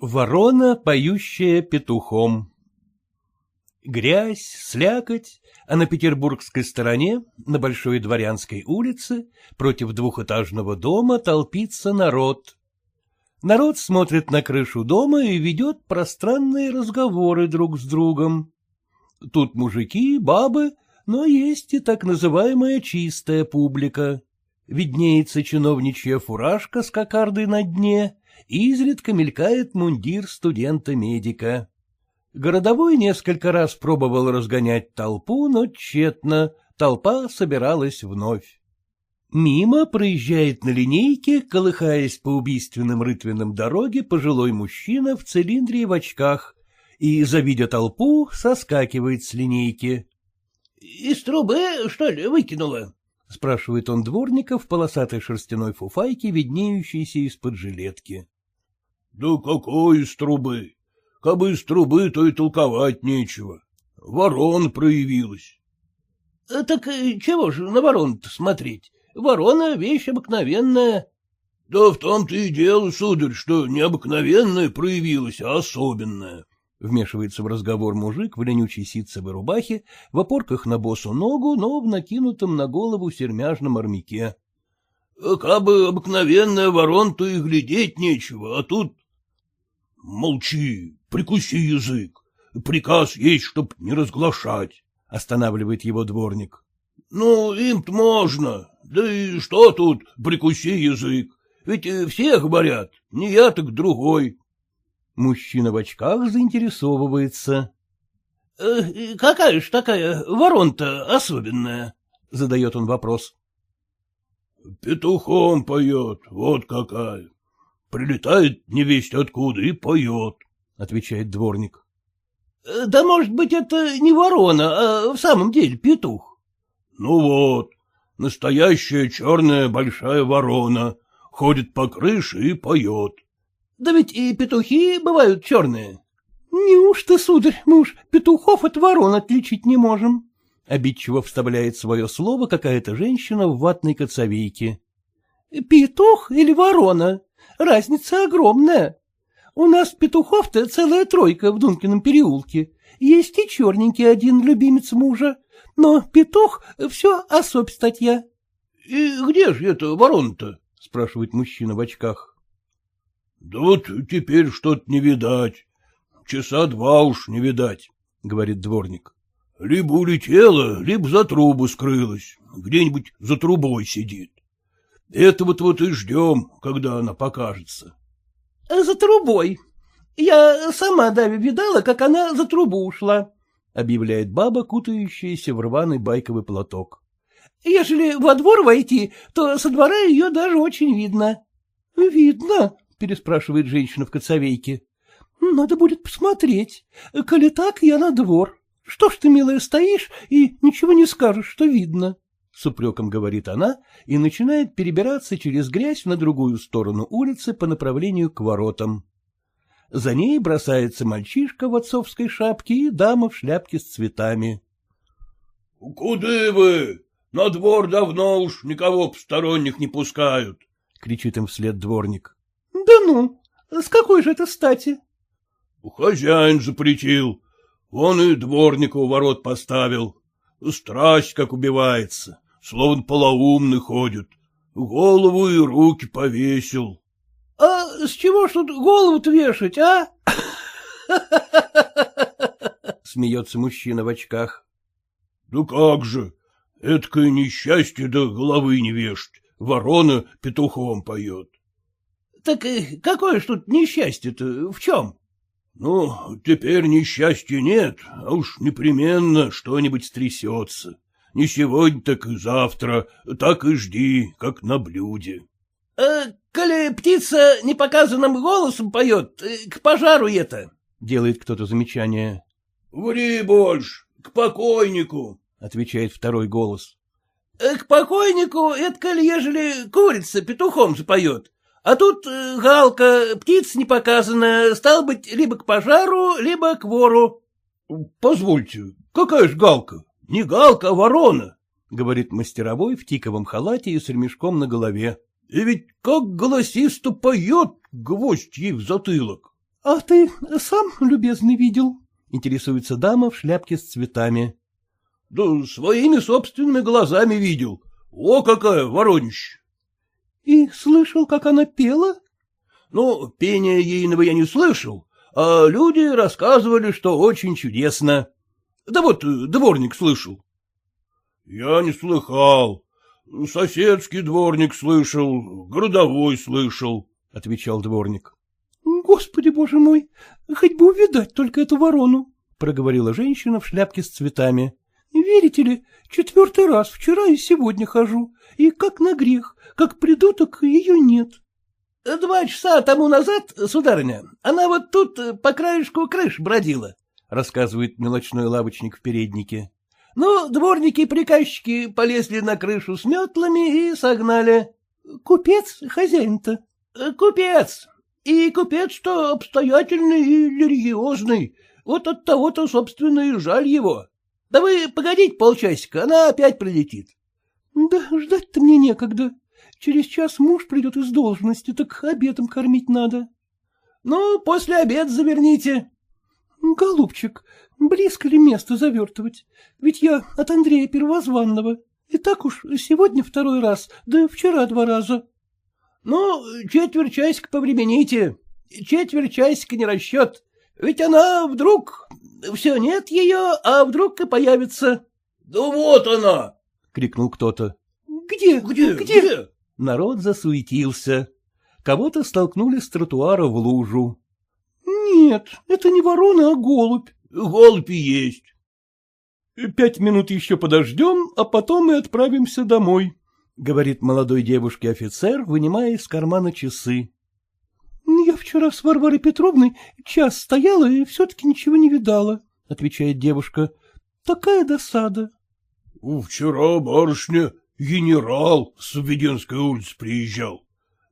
Ворона, поющая петухом Грязь, слякоть, а на петербургской стороне, на Большой Дворянской улице, против двухэтажного дома толпится народ. Народ смотрит на крышу дома и ведет пространные разговоры друг с другом. Тут мужики, бабы, но есть и так называемая чистая публика. Виднеется чиновничья фуражка с кокардой на дне, изредка мелькает мундир студента-медика. Городовой несколько раз пробовал разгонять толпу, но тщетно, толпа собиралась вновь. Мимо проезжает на линейке, колыхаясь по убийственным рытвинам дороге, пожилой мужчина в цилиндре и в очках, и, завидя толпу, соскакивает с линейки. — Из трубы, что ли, выкинула? — спрашивает он дворника в полосатой шерстяной фуфайке, виднеющейся из-под жилетки. — Да какой из трубы? Кабы из трубы, то и толковать нечего. Ворон проявилась. Так э, чего же на ворон-то смотреть? Ворона — вещь обыкновенная. — Да в том-то и дело, сударь, что не обыкновенная проявилась, а особенная. Вмешивается в разговор мужик в ленючей ситцевой рубахе, в опорках на босу ногу, но в накинутом на голову сермяжном армяке. — Кабы обыкновенная ворон, то и глядеть нечего, а тут... — Молчи, прикуси язык. Приказ есть, чтоб не разглашать, — останавливает его дворник. — Ну, им-то можно. Да и что тут прикуси язык? Ведь все говорят, не я, так другой. Мужчина в очках заинтересовывается. «Э, — Какая ж такая ворон-то особенная? — задает он вопрос. — Петухом поет, вот какая. Прилетает невесть откуда и поет, — отвечает дворник. «Э, — Да, может быть, это не ворона, а в самом деле петух. — Ну вот, настоящая черная большая ворона, ходит по крыше и поет. Да ведь и петухи бывают черные. — Неужто, сударь, мы уж петухов от ворон отличить не можем? — обидчиво вставляет свое слово какая-то женщина в ватной коцовейке. — Петух или ворона? Разница огромная. У нас петухов-то целая тройка в Дункином переулке. Есть и черненький один любимец мужа. Но петух — все особь статья. — И где же это ворон-то? — спрашивает мужчина в очках. — Да вот теперь что-то не видать. Часа два уж не видать, — говорит дворник. — Либо улетела, либо за трубу скрылась, где-нибудь за трубой сидит. Это вот вот и ждем, когда она покажется. — За трубой. Я сама Дави видала, как она за трубу ушла, — объявляет баба, кутающаяся в рваный байковый платок. — Ежели во двор войти, то со двора ее даже очень видно. — Видно, — переспрашивает женщина в коцовейке. — Надо будет посмотреть. Коли так, я на двор. Что ж ты, милая, стоишь и ничего не скажешь, что видно? С упреком говорит она и начинает перебираться через грязь на другую сторону улицы по направлению к воротам. За ней бросается мальчишка в отцовской шапке и дама в шляпке с цветами. — Куды вы? На двор давно уж никого посторонних не пускают, — кричит им вслед дворник. Да ну, с какой же это стати? — Хозяин запретил. Он и дворника у ворот поставил. Страсть как убивается, словно полоумный ходит. Голову и руки повесил. — А с чего ж тут голову-то вешать, а? Смеется мужчина в очках. — Да как же, эткое несчастье до головы не вешать. Ворона петухом поет. Так э, какое ж тут несчастье-то, в чем? Ну, теперь несчастья нет, а уж непременно что-нибудь стрясется. Не сегодня, так и завтра, так и жди, как на блюде. Э, коли птица непоказанным голосом поет, э, к пожару это, — делает кто-то замечание. — Ври больше, к покойнику, — отвечает второй голос. К покойнику, это коли ежели курица петухом запоет, а тут э, галка, птица непоказанная, стал быть, либо к пожару, либо к вору. — Позвольте, какая ж галка? Не галка, а ворона, — говорит мастеровой в тиковом халате и с ремешком на голове. И ведь как голосисто поет гвоздь ей в затылок. —— А ты сам, любезный, видел? — интересуется дама в шляпке с цветами. — Да своими собственными глазами видел. О, какая воронища! — И слышал, как она пела? — Ну, пения ейного я не слышал, а люди рассказывали, что очень чудесно. Да вот дворник слышал. — Я не слыхал. Соседский дворник слышал, городовой слышал, — отвечал дворник. Господи, боже мой, хоть бы увидать только эту ворону, — проговорила женщина в шляпке с цветами. — Верите ли, четвертый раз вчера и сегодня хожу, и как на грех, как приду, так ее нет. — Два часа тому назад, сударыня, она вот тут по краешку крыш бродила, — рассказывает мелочной лавочник в переднике. Ну, дворники-приказчики полезли на крышу с метлами и согнали. — Купец хозяин-то? — Купец, и купец что обстоятельный и религиозный. Вот от того-то, собственно, и жаль его. Да вы погодите полчасика, она опять прилетит. — Да ждать-то мне некогда. Через час муж придет из должности, так обедом кормить надо. — Ну, после обед заверните. — Голубчик, близко ли место завертывать? Ведь я от Андрея Первозванного. И так уж сегодня второй раз, да вчера два раза. Ну, четверть часика повремените. Четверть часика не расчет. Ведь она вдруг... Все нет ее, а вдруг и появится. — Да вот она! — крикнул кто-то. — Где? Где? Где? Народ засуетился. Кого-то столкнули с тротуара в лужу. — Нет, это не ворона, а голубь. — Голубь есть. — Пять минут еще подождем, а потом мы отправимся домой, — говорит молодой девушке офицер, вынимая из кармана часы. — Я вчера с Варварой Петровной час стояла и все-таки ничего не видала, — отвечает девушка. — Такая досада. — Вчера, барышня, генерал с Введенской улицы приезжал.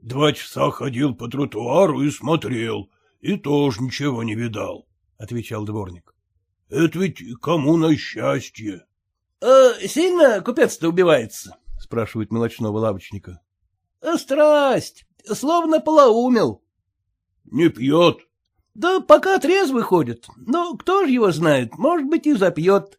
Два часа ходил по тротуару и смотрел, и тоже ничего не видал, — отвечал дворник. — Это ведь кому на счастье. — А сильно купец-то убивается? — спрашивает мелочного лавочника. — Страсть, словно полоумел. — Не пьет? — Да пока трезвый ходит, но кто ж его знает, может быть, и запьет.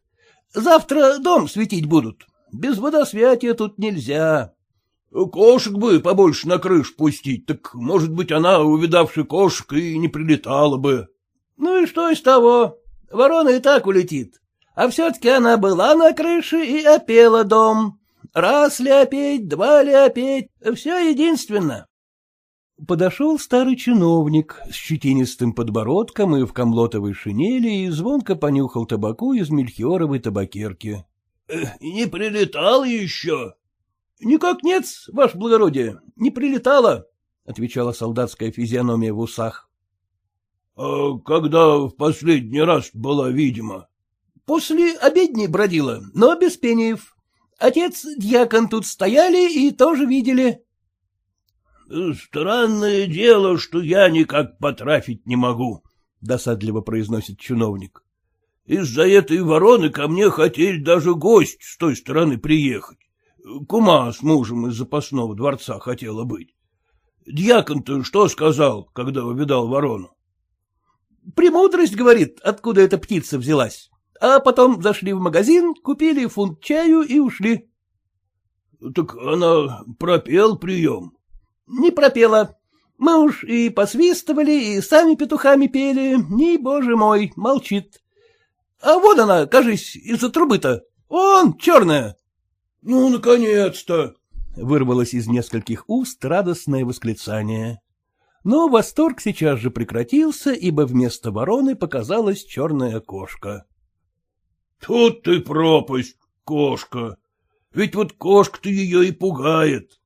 Завтра дом светить будут, без водосвятия тут нельзя. — Кошек бы побольше на крыш пустить, так, может быть, она, увидавши кошек, и не прилетала бы. — Ну и что из того? Ворона и так улетит. А все-таки она была на крыше и опела дом. Раз ли опеть, два ли опеть, все единственно. Подошел старый чиновник с щетинистым подбородком и в комлотовой шинели и звонко понюхал табаку из мельхиоровой табакерки. «Э, — Не прилетал еще? — Никак нет, ваше благородие, не прилетала, — отвечала солдатская физиономия в усах. — А когда в последний раз была видима? — После обедней бродила, но без пениев. Отец, дьякон тут стояли и тоже видели. — Странное дело, что я никак потрафить не могу, — досадливо произносит чиновник. — Из-за этой вороны ко мне хотели даже гость с той стороны приехать. Кума с мужем из запасного дворца хотела быть. Дьякон-то что сказал, когда увидал ворону? — Премудрость, говорит, откуда эта птица взялась а потом зашли в магазин, купили фунт чаю и ушли. — Так она пропел прием? — Не пропела. Мы уж и посвистывали, и сами петухами пели, не, боже мой, молчит. А вот она, кажись, из-за трубы-то. Вон, черная. — Ну, наконец-то! — вырвалось из нескольких уст радостное восклицание. Но восторг сейчас же прекратился, ибо вместо вороны показалась черная кошка. Тут ты пропасть, кошка. Ведь вот кошка-то ее и пугает.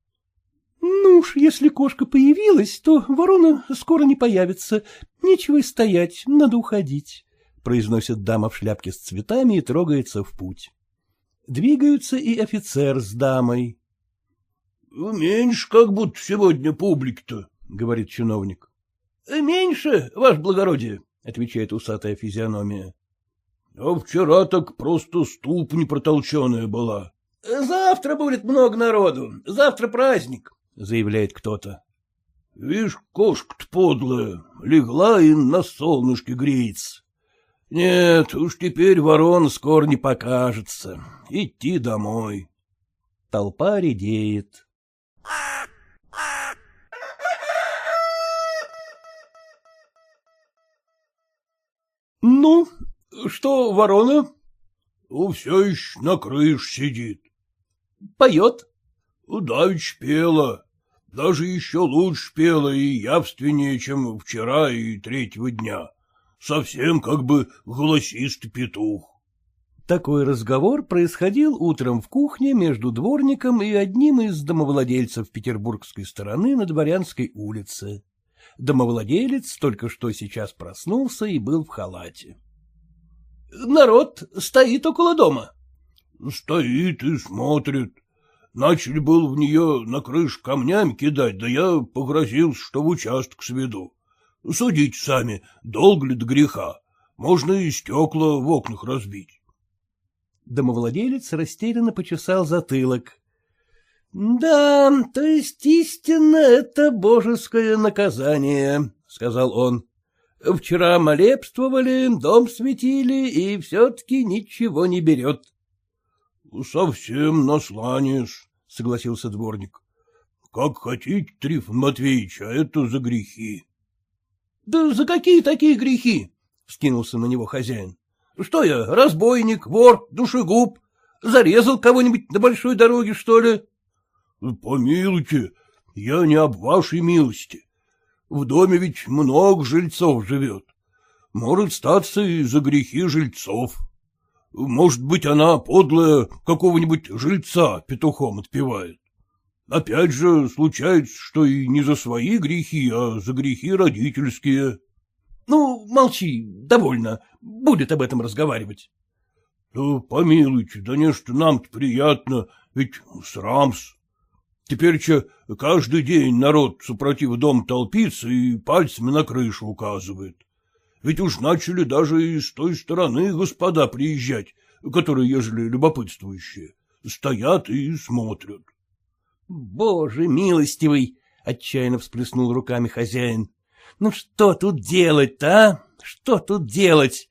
Ну уж, если кошка появилась, то ворона скоро не появится. Нечего и стоять, надо уходить, — произносит дама в шляпке с цветами и трогается в путь. Двигаются и офицер с дамой. — Меньше как будто сегодня публики-то, — говорит чиновник. — Меньше, ваше благородие, — отвечает усатая физиономия. А вчера так просто ступни протолченая была. — Завтра будет много народу, завтра праздник, — заявляет кто-то. Вишь, кошка-то подлая, легла и на солнышке греется. Нет, уж теперь ворон скоро не покажется. Идти домой. Толпа редеет. — Ну, что ворона? — Все еще на крыше сидит. — Поет? — Давич пела. Даже еще лучше пела и явственнее, чем вчера и третьего дня. Совсем как бы голосистый петух. Такой разговор происходил утром в кухне между дворником и одним из домовладельцев петербургской стороны на Дворянской улице. Домовладелец только что сейчас проснулся и был в халате. — Народ стоит около дома. — Стоит и смотрит. Начали был в нее на крыш камнями кидать, да я погрозился, что в участок сведу. Судите сами, долго ли до греха. Можно и стекла в окнах разбить. Домовладелец растерянно почесал затылок. — Да, то есть истинно это божеское наказание, — сказал он. — Вчера молебствовали, дом светили, и все-таки ничего не берет. — Совсем насланешь, — согласился дворник. — Как хотите, Трифон Матвеевич, а это за грехи. — Да за какие такие грехи? — вскинулся на него хозяин. — Что я, разбойник, вор, душегуб? Зарезал кого-нибудь на большой дороге, что ли? — Помилуйте, я не об вашей милости. В доме ведь много жильцов живет. Может статься и за грехи жильцов. Может быть, она подлая какого-нибудь жильца петухом отпевает. Опять же, случается, что и не за свои грехи, а за грехи родительские. — Ну, молчи, довольно, будет об этом разговаривать. — Да помилуйте, да не что нам-то приятно, ведь срамс. Теперь че каждый день народ супротив дом толпится и пальцами на крышу указывает. Ведь уж начали даже и с той стороны господа приезжать, которые, ежели любопытствующие, стоят и смотрят. — Боже милостивый! — отчаянно всплеснул руками хозяин. — Ну что тут делать-то, а? Что тут делать?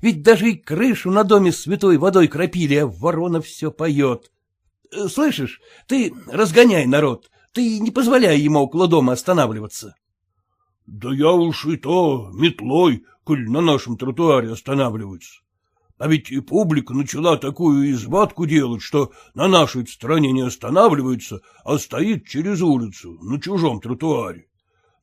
Ведь даже и крышу на доме святой водой кропили, а ворона все поет. Слышишь, ты разгоняй народ, ты не позволяй ему около дома останавливаться. Да я уж и то метлой, коль на нашем тротуаре останавливаются. А ведь и публика начала такую избатку делать, что на нашей стороне не останавливается, а стоит через улицу, на чужом тротуаре.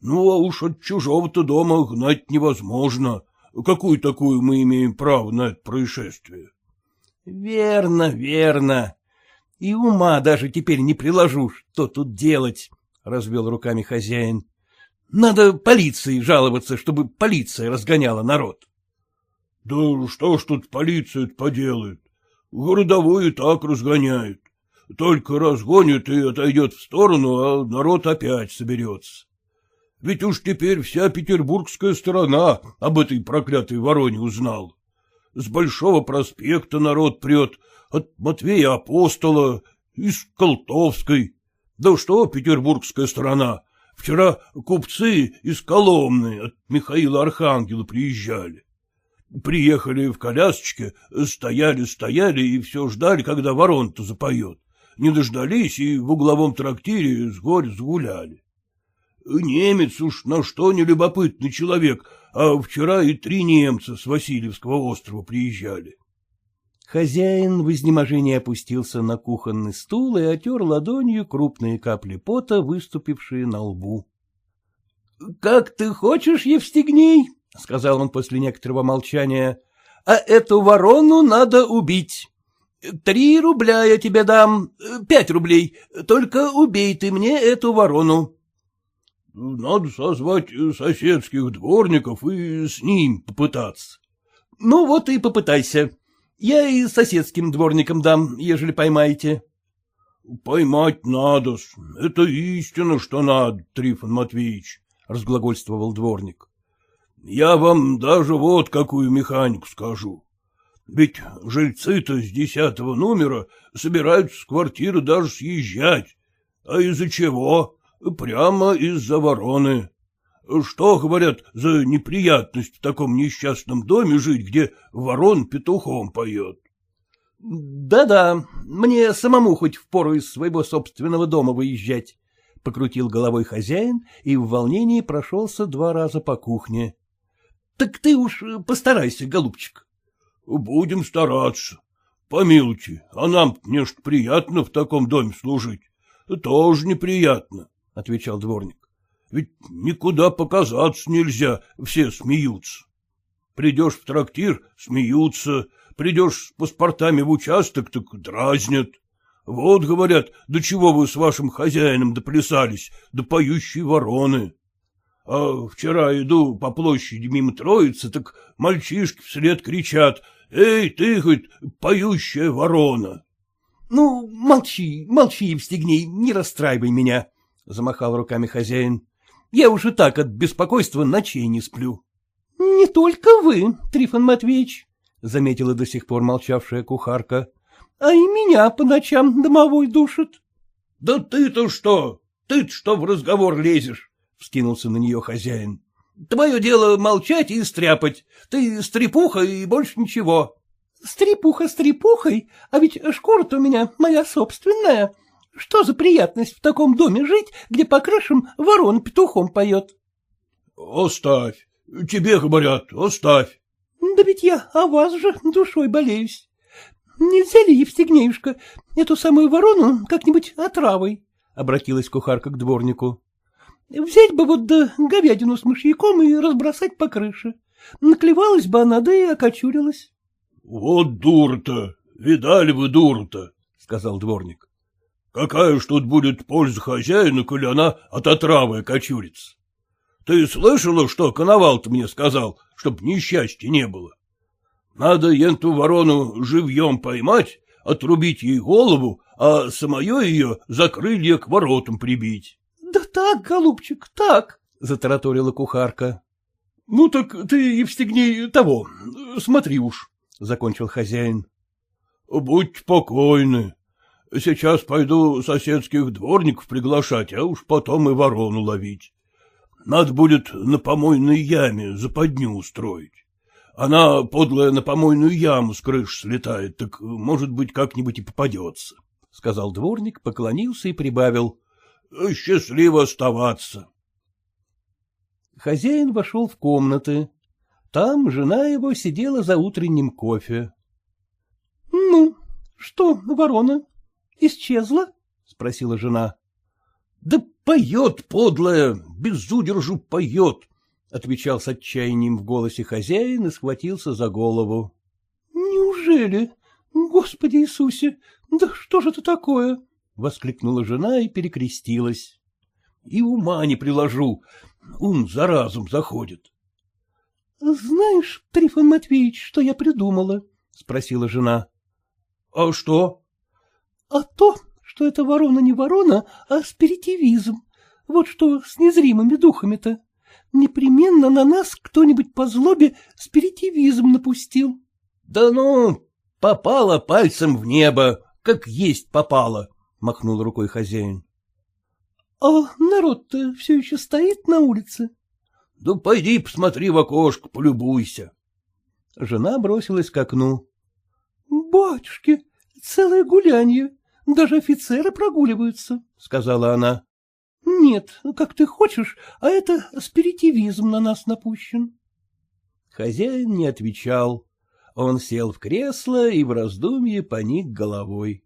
Ну, а уж от чужого-то дома гнать невозможно. Какую такую мы имеем право на это происшествие? — Верно, верно. И ума даже теперь не приложу, что тут делать, — развел руками хозяин. Надо полиции жаловаться, чтобы полиция разгоняла народ. — Да что ж тут полиция поделает? Городовой и так разгоняет. Только разгонит и отойдет в сторону, а народ опять соберется. Ведь уж теперь вся петербургская сторона об этой проклятой вороне узнал. С Большого проспекта народ прет, от Матвея Апостола, из Колтовской. Да что петербургская сторона, Вчера купцы из Коломны от Михаила Архангела приезжали. Приехали в колясочке, стояли-стояли и все ждали, когда ворон-то запоет. Не дождались и в угловом трактире с горь сгуляли. Немец уж на что не любопытный человек, а вчера и три немца с Васильевского острова приезжали. Хозяин в изнеможении опустился на кухонный стул и отер ладонью крупные капли пота, выступившие на лбу. — Как ты хочешь, Евстигней, — сказал он после некоторого молчания, — а эту ворону надо убить. Три рубля я тебе дам, пять рублей, только убей ты мне эту ворону. — Надо созвать соседских дворников и с ним попытаться. — Ну вот и попытайся. Я и соседским дворникам дам, ежели поймаете. — Поймать надо -с. Это истина, что надо, Трифон Матвеевич, — разглагольствовал дворник. — Я вам даже вот какую механику скажу. Ведь жильцы-то с десятого номера собираются с квартиры даже съезжать. А из-за чего? — Прямо из-за вороны. Что, говорят, за неприятность в таком несчастном доме жить, где ворон петухом поет? Да — мне самому хоть впору из своего собственного дома выезжать, — покрутил головой хозяин и в волнении прошелся два раза по кухне. — Так ты уж постарайся, голубчик. — Будем стараться. Помилуйте, а нам, конечно, приятно в таком доме служить. Тоже неприятно, — отвечал дворник. — Ведь никуда показаться нельзя, все смеются. Придешь в трактир — смеются, придешь с паспортами в участок, так дразнят. Вот, говорят, до чего вы с вашим хозяином доплясались, до поющей вороны. А вчера иду по площади мимо Троицы, так мальчишки вслед кричат «Эй, ты хоть поющая ворона!» — Ну, молчи, молчи, Евстигней, не расстраивай меня, — замахал руками хозяин. — Я уже так от беспокойства ночей не сплю. — Не только вы, Трифон Матвеевич, — заметила до сих пор молчавшая кухарка, — а и меня по ночам домовой душит. — Да ты-то что? Ты-то что в разговор лезешь? — вскинулся на нее хозяин. — Твое дело молчать и стряпать. Ты стрепуха и больше ничего. — Стрепуха стрепухой, а ведь шкура-то у меня моя собственная. Что за приятность в таком доме жить, где по крышам ворон петухом поет? — Оставь. Тебе говорят, оставь. Да ведь я о вас же душой болеюсь. Нельзя ли, Евстигнеюшка, эту самую ворону как-нибудь отравой? — обратилась кухарка к дворнику. — Взять бы вот да говядину с мышьяком и разбросать по крыше. Наклевалась бы она, да и окочурилась. — Вот дур-то, видали вы дур-то, — сказал дворник. — Какая ж тут будет польза хозяину, коли она от отравы окочурится? Ты слышала, что коновал-то мне сказал, чтоб несчастья не было? Надо енту ворону живьем поймать, отрубить ей голову, а самое ее за крылья к воротам прибить. — Да так, голубчик, так, — затараторила кухарка. — Ну так ты, Евстигней, того, смотри уж, — закончил хозяин. — Будь покойны. Сейчас пойду соседских дворников приглашать, а уж потом и ворону ловить. Надо будет на помойной яме западню устроить. Она, подлая, на помойную яму с крыш слетает, так, может быть, как-нибудь и попадется, — сказал дворник, поклонился и прибавил. — Счастливо оставаться. Хозяин вошел в комнаты. Там жена его сидела за утренним кофе. — Ну, что, ворона, исчезла? — спросила жена. — Да поет, подлая, безудержу поет, — отвечал с отчаянием в голосе хозяин и схватился за голову. — Неужели? Господи Иисусе, да что же это такое? — воскликнула жена и перекрестилась. — И ума не приложу, ум за разум заходит. — Знаешь, Трифон Матвеевич, что я придумала? — спросила жена. — А что? — А то, что это ворона не ворона, а спиритивизм. Вот что с незримыми духами-то. Непременно на нас кто-нибудь по злобе спиритивизм напустил. — Да ну, попало пальцем в небо, как есть попало, — махнул рукой хозяин. — А народ-то все еще стоит на улице? — Да пойди посмотри в окошко, полюбуйся. Жена бросилась к окну. — Батюшки, целое гулянье. Даже офицеры прогуливаются, — сказала она. — Нет, как ты хочешь, а это спиритивизм на нас напущен. Хозяин не отвечал. Он сел в кресло и в раздумье поник головой.